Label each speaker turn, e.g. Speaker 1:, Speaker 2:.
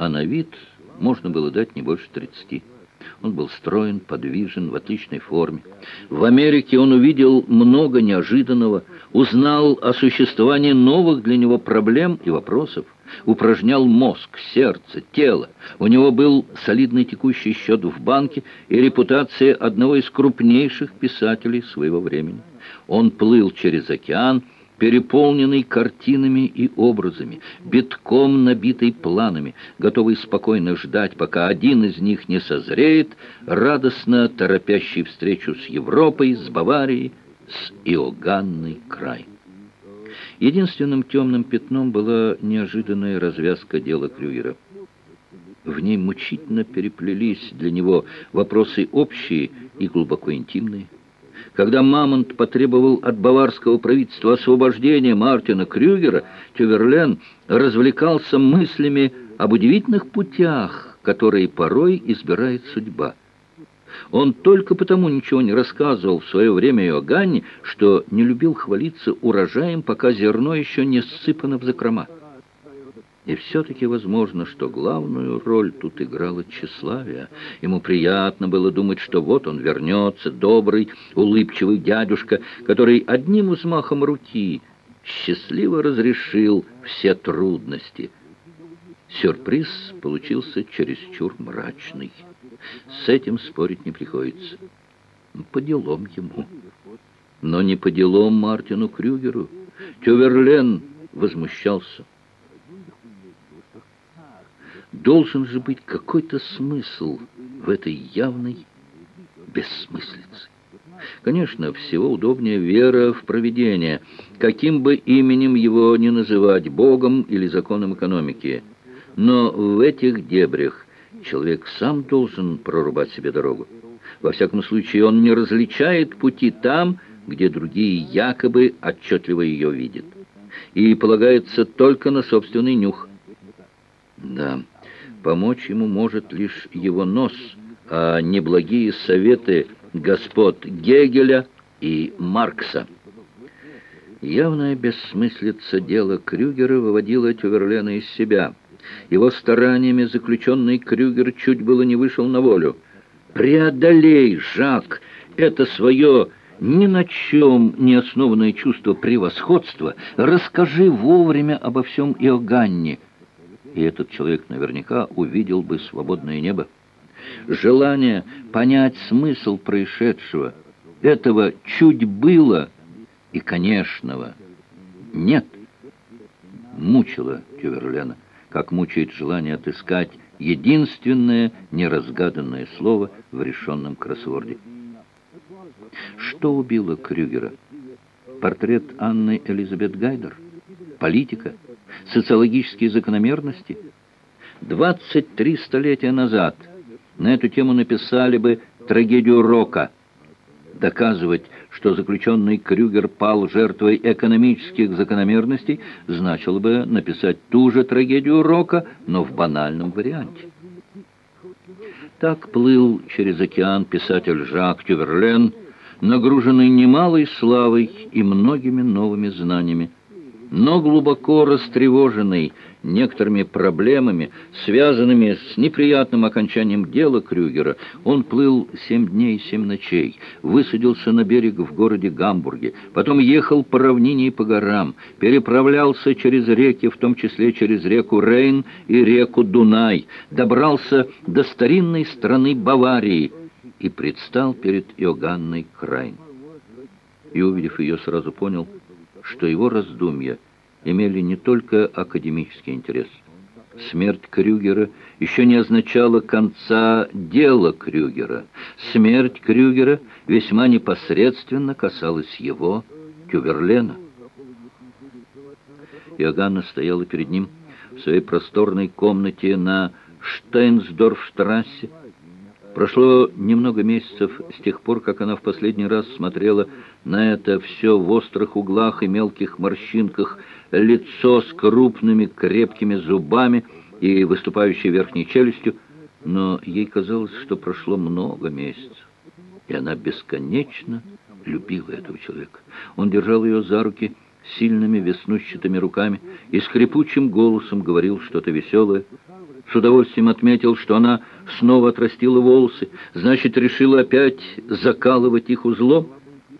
Speaker 1: а на вид можно было дать не больше тридцати. Он был строен, подвижен, в отличной форме. В Америке он увидел много неожиданного, узнал о существовании новых для него проблем и вопросов, упражнял мозг, сердце, тело. У него был солидный текущий счет в банке и репутация одного из крупнейших писателей своего времени. Он плыл через океан, переполненный картинами и образами, битком набитый планами, готовый спокойно ждать, пока один из них не созреет, радостно торопящий встречу с Европой, с Баварией, с Иоганной край. Единственным темным пятном была неожиданная развязка дела Крюгера. В ней мучительно переплелись для него вопросы общие и глубоко интимные. Когда Мамонт потребовал от баварского правительства освобождения Мартина Крюгера, Тюверлен развлекался мыслями об удивительных путях, которые порой избирает судьба. Он только потому ничего не рассказывал в свое время Иоганне, что не любил хвалиться урожаем, пока зерно еще не ссыпано в закрома. И все-таки возможно, что главную роль тут играло тщеславие. Ему приятно было думать, что вот он вернется, добрый, улыбчивый дядюшка, который одним взмахом руки счастливо разрешил все трудности. Сюрприз получился чересчур мрачный. С этим спорить не приходится. По делам ему. Но не по делам Мартину Крюгеру. Тюверлен возмущался. Должен же быть какой-то смысл в этой явной бессмыслице. Конечно, всего удобнее вера в провидение, каким бы именем его ни называть, Богом или законом экономики. Но в этих дебрях человек сам должен прорубать себе дорогу. Во всяком случае, он не различает пути там, где другие якобы отчетливо ее видят. И полагается только на собственный нюх. Да, Помочь ему может лишь его нос, а не благие советы господ Гегеля и Маркса. Явная бессмыслица дела Крюгера выводила Тюверлена из себя. Его стараниями заключенный Крюгер чуть было не вышел на волю. «Преодолей, Жак, это свое ни на чем не основанное чувство превосходства. Расскажи вовремя обо всем Иоганне» и этот человек наверняка увидел бы свободное небо. Желание понять смысл происшедшего, этого чуть было и конечного нет, мучило Тюверлена, как мучает желание отыскать единственное неразгаданное слово в решенном кроссворде. Что убило Крюгера? Портрет Анны Элизабет Гайдер? Политика? Социологические закономерности? 23 столетия назад на эту тему написали бы трагедию Рока. Доказывать, что заключенный Крюгер пал жертвой экономических закономерностей, значило бы написать ту же трагедию Рока, но в банальном варианте. Так плыл через океан писатель Жак Тюверлен, нагруженный немалой славой и многими новыми знаниями но глубоко растревоженный некоторыми проблемами, связанными с неприятным окончанием дела Крюгера, он плыл семь дней и семь ночей, высадился на берег в городе Гамбурге, потом ехал по равнине и по горам, переправлялся через реки, в том числе через реку Рейн и реку Дунай, добрался до старинной страны Баварии и предстал перед Иоганной Крайн. И, увидев ее, сразу понял – что его раздумья имели не только академический интерес. Смерть Крюгера еще не означала конца дела Крюгера. Смерть Крюгера весьма непосредственно касалась его, Тюверлена. Иоганна стояла перед ним в своей просторной комнате на Штейнсдорфштрассе, Прошло немного месяцев с тех пор, как она в последний раз смотрела на это все в острых углах и мелких морщинках, лицо с крупными крепкими зубами и выступающей верхней челюстью, но ей казалось, что прошло много месяцев, и она бесконечно любила этого человека. Он держал ее за руки сильными веснущатыми руками и скрипучим голосом говорил что-то веселое, С удовольствием отметил, что она снова отрастила волосы, значит, решила опять закалывать их узлом.